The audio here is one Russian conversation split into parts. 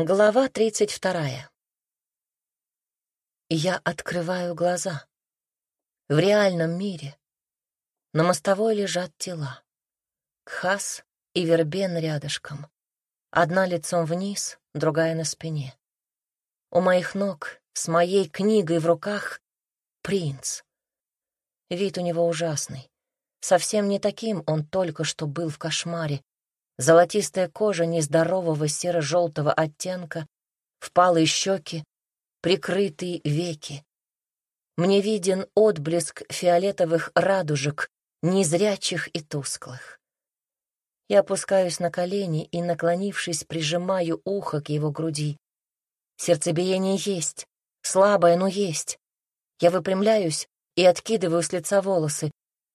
Глава тридцать вторая. Я открываю глаза. В реальном мире на мостовой лежат тела. Кхас и Вербен рядышком. Одна лицом вниз, другая на спине. У моих ног, с моей книгой в руках, принц. Вид у него ужасный. Совсем не таким он только что был в кошмаре. Золотистая кожа нездорового серо-желтого оттенка, впалые щеки, прикрытые веки. Мне виден отблеск фиолетовых радужек, незрячих и тусклых. Я опускаюсь на колени и, наклонившись, прижимаю ухо к его груди. Сердцебиение есть, слабое, но есть. Я выпрямляюсь и откидываю с лица волосы.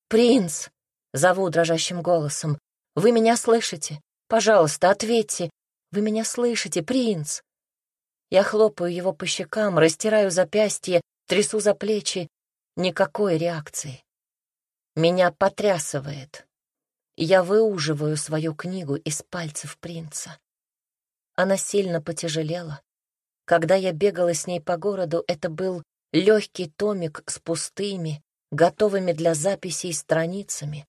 «Принц!» — зову дрожащим голосом. «Вы меня слышите? Пожалуйста, ответьте. Вы меня слышите, принц?» Я хлопаю его по щекам, растираю запястье, трясу за плечи. Никакой реакции. Меня потрясывает. Я выуживаю свою книгу из пальцев принца. Она сильно потяжелела. Когда я бегала с ней по городу, это был легкий томик с пустыми, готовыми для записей страницами.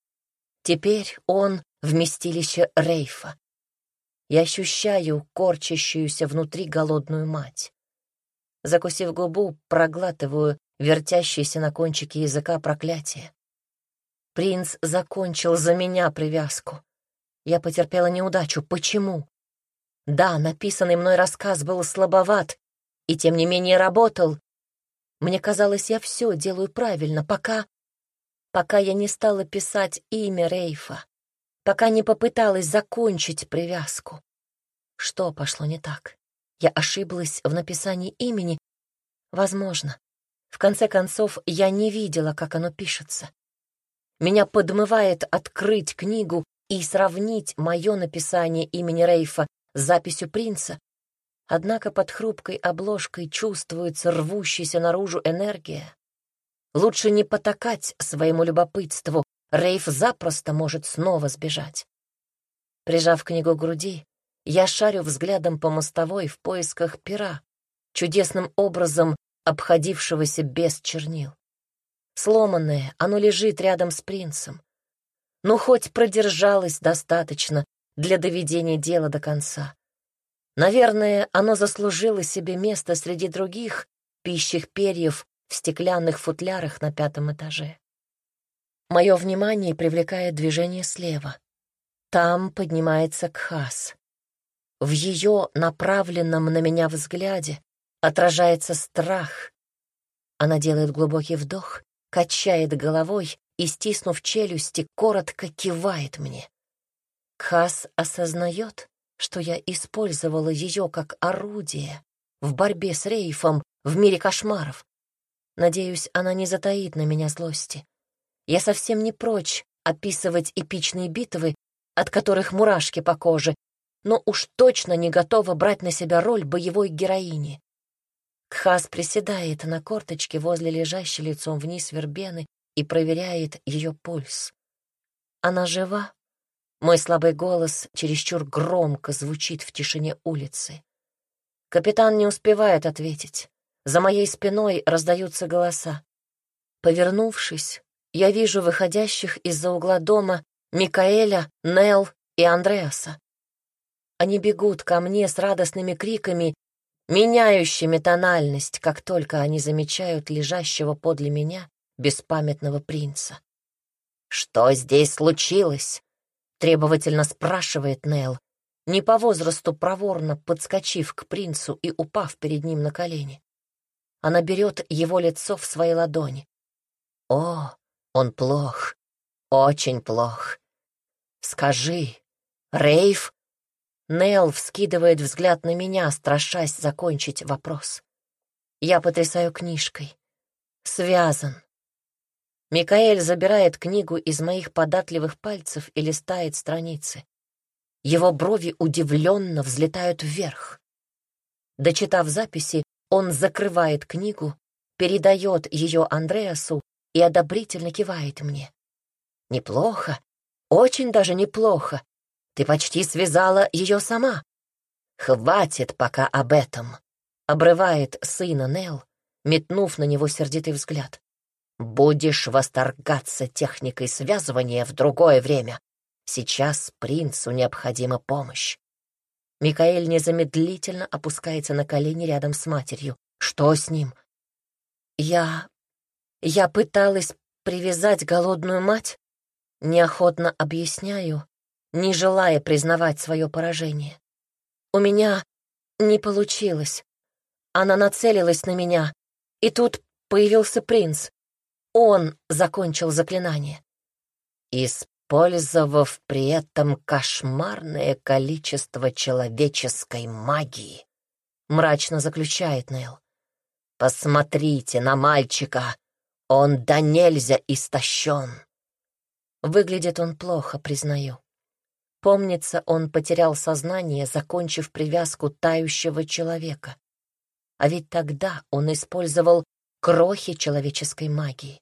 Теперь он — вместилище Рейфа. Я ощущаю корчащуюся внутри голодную мать. Закусив губу, проглатываю вертящееся на кончике языка проклятие. Принц закончил за меня привязку. Я потерпела неудачу. Почему? Да, написанный мной рассказ был слабоват, и тем не менее работал. Мне казалось, я все делаю правильно, пока... Пока я не стала писать имя Рейфа пока не попыталась закончить привязку. Что пошло не так? Я ошиблась в написании имени? Возможно. В конце концов, я не видела, как оно пишется. Меня подмывает открыть книгу и сравнить мое написание имени Рейфа с записью принца. Однако под хрупкой обложкой чувствуется рвущаяся наружу энергия. Лучше не потакать своему любопытству, Рейф запросто может снова сбежать. Прижав книгу к груди, я шарю взглядом по мостовой в поисках пера, чудесным образом обходившегося без чернил. Сломанное, оно лежит рядом с принцем. Ну, хоть продержалось достаточно для доведения дела до конца. Наверное, оно заслужило себе место среди других пищих перьев в стеклянных футлярах на пятом этаже. Мое внимание привлекает движение слева. Там поднимается Кхас. В ее направленном на меня взгляде отражается страх. Она делает глубокий вдох, качает головой и, стиснув челюсти, коротко кивает мне. Кхас осознает, что я использовала ее как орудие в борьбе с Рейфом в мире кошмаров. Надеюсь, она не затаит на меня злости. Я совсем не прочь описывать эпичные битвы, от которых мурашки по коже, но уж точно не готова брать на себя роль боевой героини. Кхас приседает на корточке возле лежащей лицом вниз вербены и проверяет ее пульс. Она жива? Мой слабый голос чересчур громко звучит в тишине улицы. Капитан не успевает ответить. За моей спиной раздаются голоса. Повернувшись, я вижу выходящих из-за угла дома Микаэля, Нел и Андреаса. Они бегут ко мне с радостными криками, меняющими тональность, как только они замечают лежащего подле меня беспамятного принца. «Что здесь случилось?» — требовательно спрашивает Нел, не по возрасту проворно подскочив к принцу и упав перед ним на колени. Она берет его лицо в свои ладони. «О, он плох, очень плох. Скажи, Рейв? Нел вскидывает взгляд на меня, страшась закончить вопрос. Я потрясаю книжкой. Связан. Микаэль забирает книгу из моих податливых пальцев и листает страницы. Его брови удивленно взлетают вверх. Дочитав записи, он закрывает книгу, передает ее Андреасу и одобрительно кивает мне. «Неплохо, очень даже неплохо. Ты почти связала ее сама. «Хватит пока об этом», — обрывает сына Нел, метнув на него сердитый взгляд. «Будешь восторгаться техникой связывания в другое время. Сейчас принцу необходима помощь». Микаэль незамедлительно опускается на колени рядом с матерью. «Что с ним?» «Я... я пыталась привязать голодную мать?» Неохотно объясняю, не желая признавать свое поражение. «У меня не получилось. Она нацелилась на меня, и тут появился принц. Он закончил заклинание. Использовав при этом кошмарное количество человеческой магии, мрачно заключает Нейл. «Посмотрите на мальчика! Он да нельзя истощен!» Выглядит он плохо, признаю. Помнится, он потерял сознание, закончив привязку тающего человека. А ведь тогда он использовал крохи человеческой магии.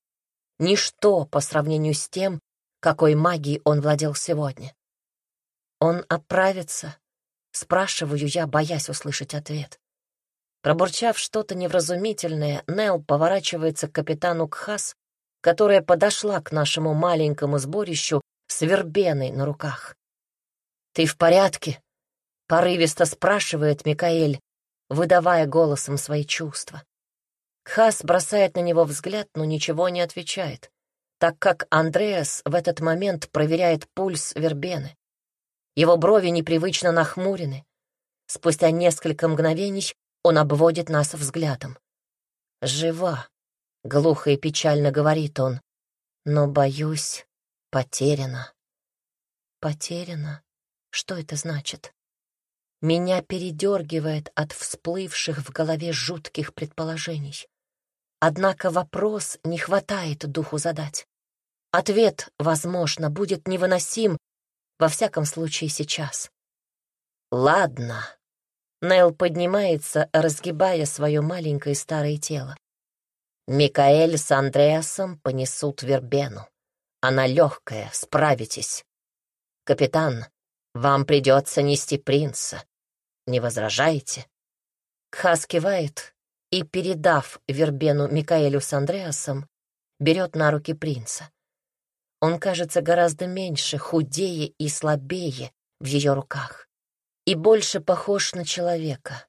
Ничто по сравнению с тем, какой магией он владел сегодня. Он оправится? Спрашиваю я, боясь услышать ответ. Пробурчав что-то невразумительное, Нел поворачивается к капитану Кхас, которая подошла к нашему маленькому сборищу с вербеной на руках. «Ты в порядке?» — порывисто спрашивает Микаэль, выдавая голосом свои чувства. Хас бросает на него взгляд, но ничего не отвечает, так как Андреас в этот момент проверяет пульс вербены. Его брови непривычно нахмурены. Спустя несколько мгновений он обводит нас взглядом. «Жива», — глухо и печально говорит он, — «но, боюсь, потеряна». «Потеряна? Что это значит?» Меня передергивает от всплывших в голове жутких предположений. Однако вопрос не хватает духу задать. Ответ, возможно, будет невыносим, во всяком случае сейчас. «Ладно». Нел поднимается, разгибая свое маленькое старое тело. Микаэль с Андреасом понесут вербену. Она легкая, справитесь. Капитан, вам придется нести принца. Не возражаете?» Кхас кивает и, передав вербену Микаэлю с Андреасом, берет на руки принца. Он кажется гораздо меньше, худее и слабее в ее руках. И больше похож на человека.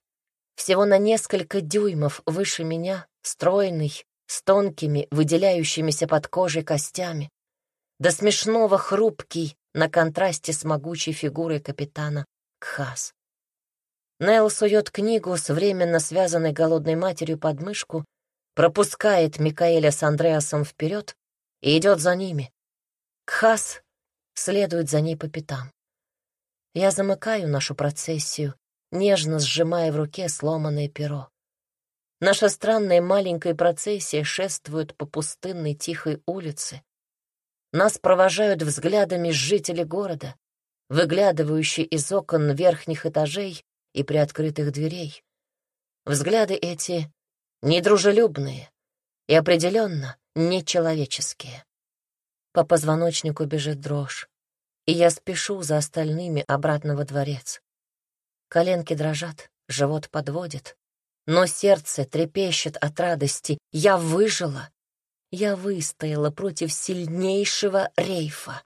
Всего на несколько дюймов выше меня, стройный, с тонкими, выделяющимися под кожей костями, до смешного хрупкий на контрасте с могучей фигурой капитана Кхас. Нел сует книгу с временно связанной голодной матерью под мышку, пропускает Микаэля с Андреасом вперед и идет за ними. Кхас следует за ней по пятам. Я замыкаю нашу процессию, нежно сжимая в руке сломанное перо. Наша странная маленькая процессия шествует по пустынной тихой улице. Нас провожают взглядами жители города, выглядывающие из окон верхних этажей и приоткрытых дверей. Взгляды эти недружелюбные и определенно нечеловеческие. По позвоночнику бежит дрожь, и я спешу за остальными обратно во дворец. Коленки дрожат, живот подводит, но сердце трепещет от радости. Я выжила. Я выстояла против сильнейшего рейфа.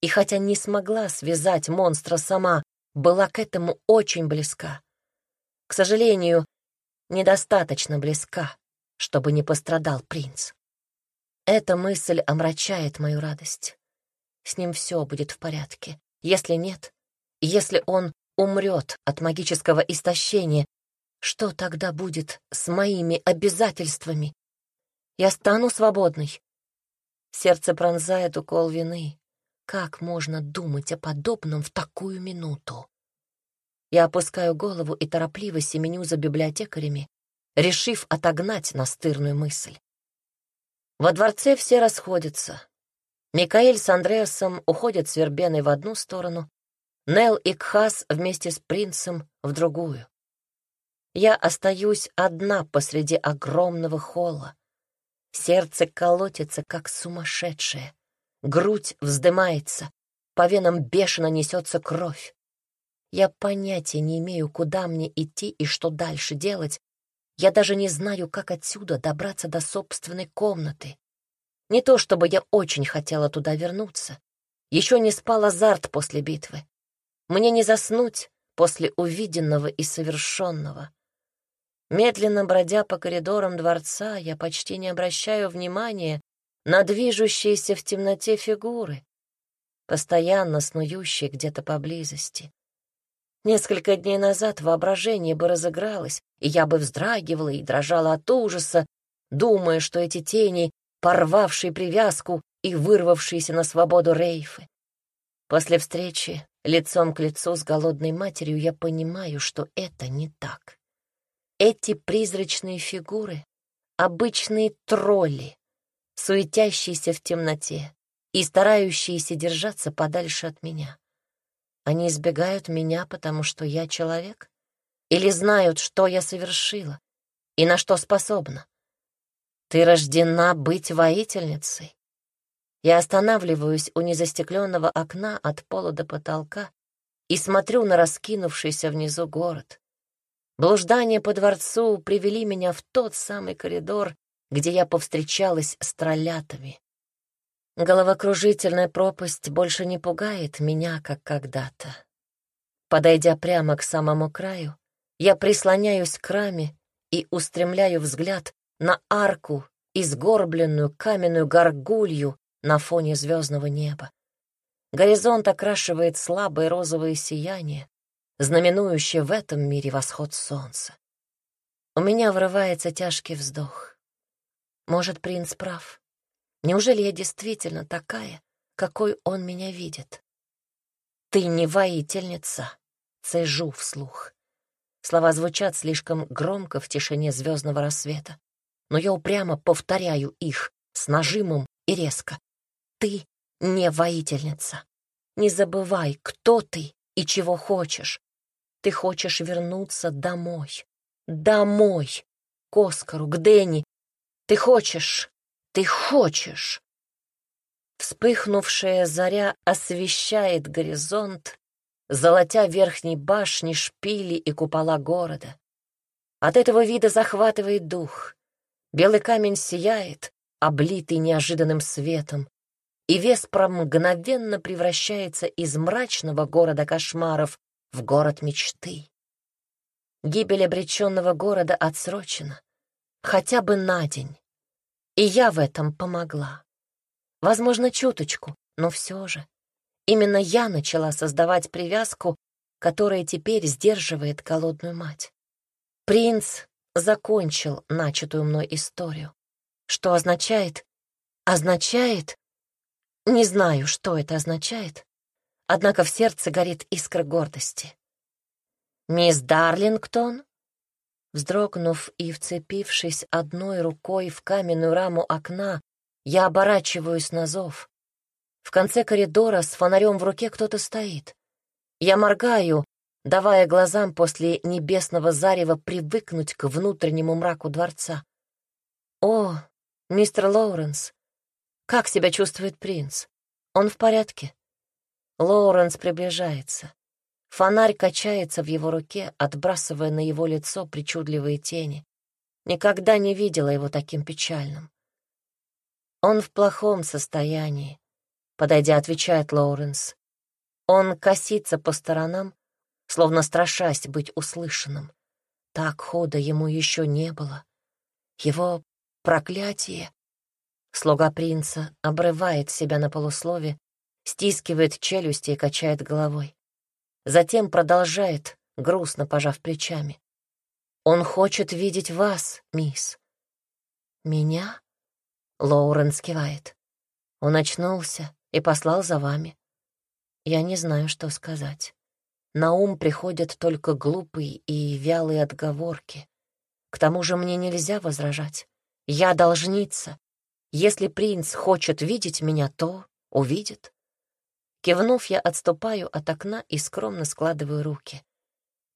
И хотя не смогла связать монстра сама, была к этому очень близка. К сожалению, недостаточно близка, чтобы не пострадал принц. Эта мысль омрачает мою радость. С ним все будет в порядке. Если нет, если он умрет от магического истощения, что тогда будет с моими обязательствами? Я стану свободной. Сердце пронзает укол вины. Как можно думать о подобном в такую минуту? Я опускаю голову и торопливо семеню за библиотекарями, решив отогнать настырную мысль. Во дворце все расходятся. Микаэль с Андреасом уходят с Вербеной в одну сторону, Нел и Кхас вместе с принцем в другую. Я остаюсь одна посреди огромного холла. Сердце колотится, как сумасшедшее. Грудь вздымается, по венам бешено несется кровь. Я понятия не имею, куда мне идти и что дальше делать. Я даже не знаю, как отсюда добраться до собственной комнаты. Не то чтобы я очень хотела туда вернуться. Еще не спал азарт после битвы. Мне не заснуть после увиденного и совершенного. Медленно бродя по коридорам дворца, я почти не обращаю внимания на движущиеся в темноте фигуры, постоянно снующие где-то поблизости. Несколько дней назад воображение бы разыгралось, и я бы вздрагивала и дрожала от ужаса, думая, что эти тени, порвавшие привязку и вырвавшиеся на свободу рейфы. После встречи лицом к лицу с голодной матерью я понимаю, что это не так. Эти призрачные фигуры — обычные тролли, суетящиеся в темноте и старающиеся держаться подальше от меня. Они избегают меня, потому что я человек? Или знают, что я совершила и на что способна? Ты рождена быть воительницей. Я останавливаюсь у незастекленного окна от пола до потолка и смотрю на раскинувшийся внизу город. Блуждания по дворцу привели меня в тот самый коридор, где я повстречалась с троллятами. Головокружительная пропасть больше не пугает меня, как когда-то. Подойдя прямо к самому краю, я прислоняюсь к раме и устремляю взгляд на арку и сгорбленную каменную горгулью на фоне звездного неба. Горизонт окрашивает слабое розовое сияние, знаменующее в этом мире восход солнца. У меня врывается тяжкий вздох. Может, принц прав. Неужели я действительно такая, какой он меня видит? «Ты не воительница», — цежу вслух. Слова звучат слишком громко в тишине звездного рассвета, но я упрямо повторяю их с нажимом и резко. «Ты не воительница. Не забывай, кто ты и чего хочешь. Ты хочешь вернуться домой. Домой. К Оскару, к Дэнни. Ты хочешь ты хочешь. Вспыхнувшая заря освещает горизонт, золотя верхней башни, шпили и купола города. От этого вида захватывает дух. Белый камень сияет, облитый неожиданным светом, и Веспра мгновенно превращается из мрачного города кошмаров в город мечты. Гибель обреченного города отсрочена, хотя бы на день. И я в этом помогла. Возможно, чуточку, но все же. Именно я начала создавать привязку, которая теперь сдерживает голодную мать. Принц закончил начатую мной историю. Что означает? Означает... Не знаю, что это означает, однако в сердце горит искра гордости. «Мисс Дарлингтон?» Вздрогнув и вцепившись одной рукой в каменную раму окна, я оборачиваюсь на зов. В конце коридора с фонарем в руке кто-то стоит. Я моргаю, давая глазам после небесного зарева привыкнуть к внутреннему мраку дворца. «О, мистер Лоуренс, как себя чувствует принц? Он в порядке?» Лоуренс приближается. Фонарь качается в его руке, отбрасывая на его лицо причудливые тени. Никогда не видела его таким печальным. Он в плохом состоянии, подойдя, отвечает Лоуренс. Он косится по сторонам, словно страшась быть услышанным. Так хода ему еще не было. Его проклятие. Слуга принца обрывает себя на полуслове, стискивает челюсти и качает головой. Затем продолжает, грустно пожав плечами. «Он хочет видеть вас, мисс». «Меня?» — Лоуренс кивает. «Он очнулся и послал за вами. Я не знаю, что сказать. На ум приходят только глупые и вялые отговорки. К тому же мне нельзя возражать. Я должница. Если принц хочет видеть меня, то увидит. Кивнув, я отступаю от окна и скромно складываю руки.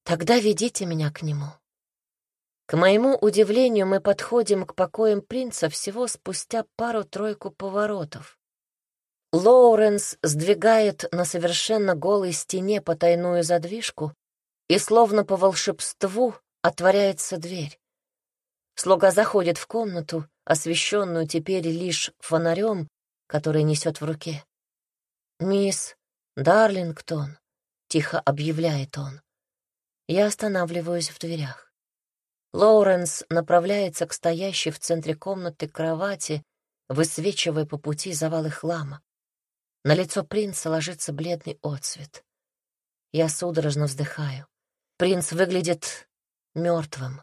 «Тогда ведите меня к нему». К моему удивлению, мы подходим к покоям принца всего спустя пару-тройку поворотов. Лоуренс сдвигает на совершенно голой стене потайную задвижку, и словно по волшебству отворяется дверь. Слуга заходит в комнату, освещенную теперь лишь фонарем, который несет в руке. «Мисс Дарлингтон», — тихо объявляет он. Я останавливаюсь в дверях. Лоуренс направляется к стоящей в центре комнаты кровати, высвечивая по пути завалы хлама. На лицо принца ложится бледный отцвет. Я судорожно вздыхаю. Принц выглядит мертвым.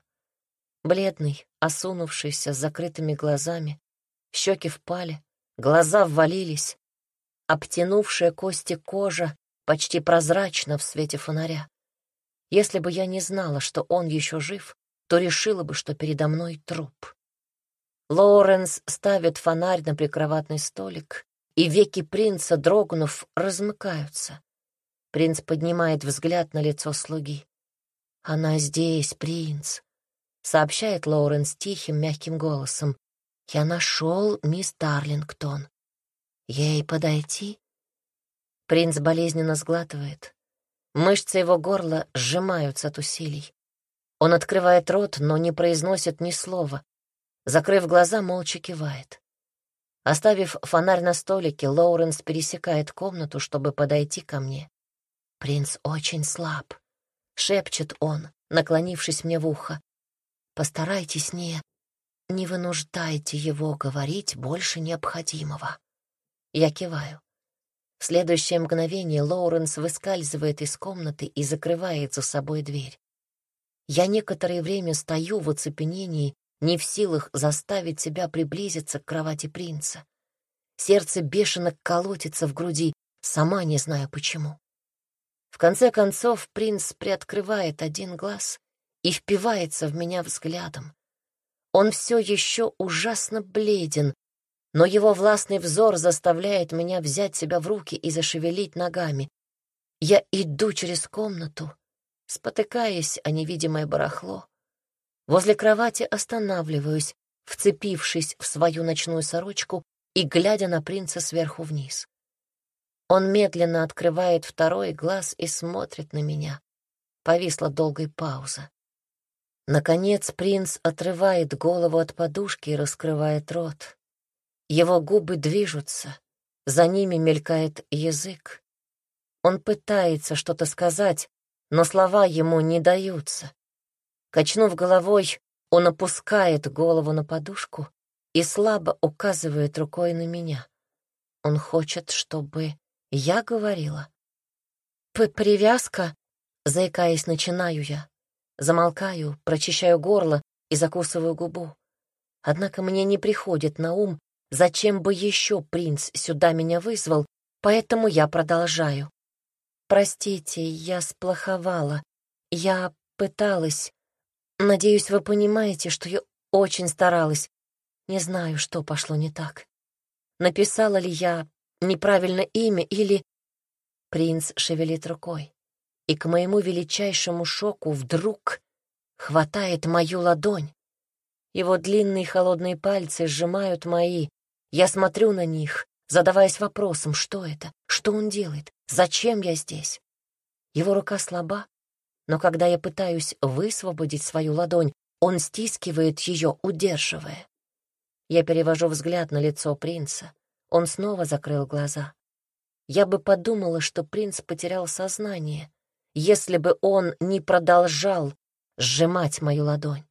Бледный, осунувшийся, с закрытыми глазами, щеки впали, глаза ввалились, обтянувшая кости кожа почти прозрачна в свете фонаря. Если бы я не знала, что он еще жив, то решила бы, что передо мной труп. Лоуренс ставит фонарь на прикроватный столик, и веки принца, дрогнув, размыкаются. Принц поднимает взгляд на лицо слуги. «Она здесь, принц», — сообщает Лоуренс тихим, мягким голосом. «Я нашел мисс Дарлингтон. Ей подойти?» Принц болезненно сглатывает. Мышцы его горла сжимаются от усилий. Он открывает рот, но не произносит ни слова. Закрыв глаза, молча кивает. Оставив фонарь на столике, Лоуренс пересекает комнату, чтобы подойти ко мне. Принц очень слаб. — шепчет он, наклонившись мне в ухо. «Постарайтесь не... не вынуждайте его говорить больше необходимого». Я киваю. В следующее мгновение Лоуренс выскальзывает из комнаты и закрывает за собой дверь. Я некоторое время стою в оцепенении, не в силах заставить себя приблизиться к кровати принца. Сердце бешено колотится в груди, сама не знаю почему. В конце концов принц приоткрывает один глаз и впивается в меня взглядом. Он все еще ужасно бледен, но его властный взор заставляет меня взять себя в руки и зашевелить ногами. Я иду через комнату, спотыкаясь о невидимое барахло. Возле кровати останавливаюсь, вцепившись в свою ночную сорочку и глядя на принца сверху вниз. Он медленно открывает второй глаз и смотрит на меня. Повисла долгая пауза. Наконец принц отрывает голову от подушки и раскрывает рот. Его губы движутся, за ними мелькает язык. Он пытается что-то сказать, но слова ему не даются. Качнув головой, он опускает голову на подушку и слабо указывает рукой на меня. Он хочет, чтобы я говорила. П «Привязка?» — заикаясь, начинаю я. Замолкаю, прочищаю горло и закусываю губу. Однако мне не приходит на ум, зачем бы еще принц сюда меня вызвал, поэтому я продолжаю. «Простите, я сплоховала. Я пыталась. Надеюсь, вы понимаете, что я очень старалась. Не знаю, что пошло не так. Написала ли я неправильно имя или... Принц шевелит рукой, и к моему величайшему шоку вдруг хватает мою ладонь. Его длинные холодные пальцы сжимают мои. Я смотрю на них, задаваясь вопросом, что это, что он делает, зачем я здесь. Его рука слаба, но когда я пытаюсь высвободить свою ладонь, он стискивает ее, удерживая. Я перевожу взгляд на лицо принца. Он снова закрыл глаза. Я бы подумала, что принц потерял сознание, если бы он не продолжал сжимать мою ладонь.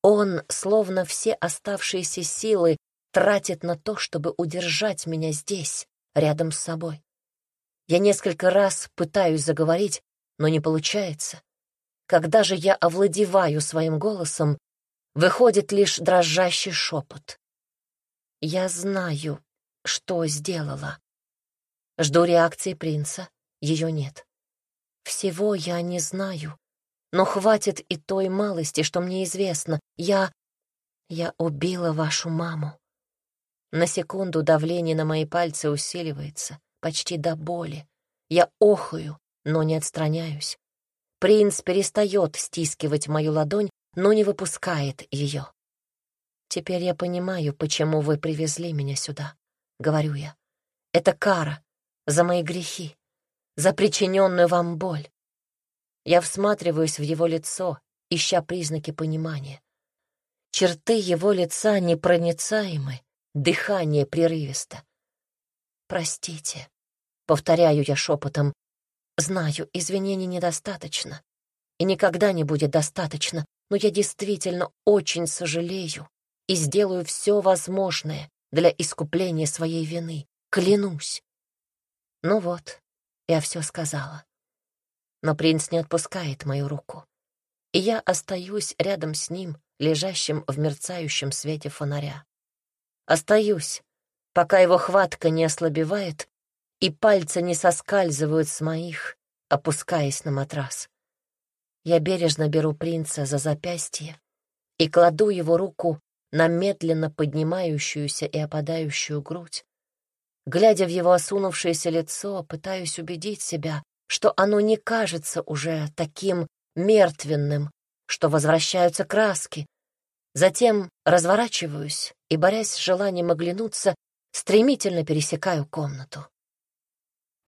Он, словно все оставшиеся силы, тратит на то, чтобы удержать меня здесь, рядом с собой. Я несколько раз пытаюсь заговорить, но не получается. Когда же я овладеваю своим голосом, выходит лишь дрожащий шепот. Я знаю, что сделала. Жду реакции принца, ее нет. Всего я не знаю, но хватит и той малости, что мне известно. Я... я убила вашу маму. На секунду давление на мои пальцы усиливается, почти до боли. Я охаю, но не отстраняюсь. Принц перестает стискивать мою ладонь, но не выпускает ее. Теперь я понимаю, почему вы привезли меня сюда. — говорю я. Это кара за мои грехи, за причиненную вам боль. Я всматриваюсь в его лицо, ища признаки понимания. Черты его лица непроницаемы, дыхание прерывисто. «Простите», — повторяю я шепотом, — «знаю, извинений недостаточно, и никогда не будет достаточно, но я действительно очень сожалею и сделаю все возможное для искупления своей вины, клянусь». Ну вот, я все сказала. Но принц не отпускает мою руку, и я остаюсь рядом с ним, лежащим в мерцающем свете фонаря. Остаюсь, пока его хватка не ослабевает и пальцы не соскальзывают с моих, опускаясь на матрас. Я бережно беру принца за запястье и кладу его руку на медленно поднимающуюся и опадающую грудь. Глядя в его осунувшееся лицо, пытаюсь убедить себя, что оно не кажется уже таким мертвенным, что возвращаются краски. Затем разворачиваюсь и, борясь с желанием оглянуться, стремительно пересекаю комнату.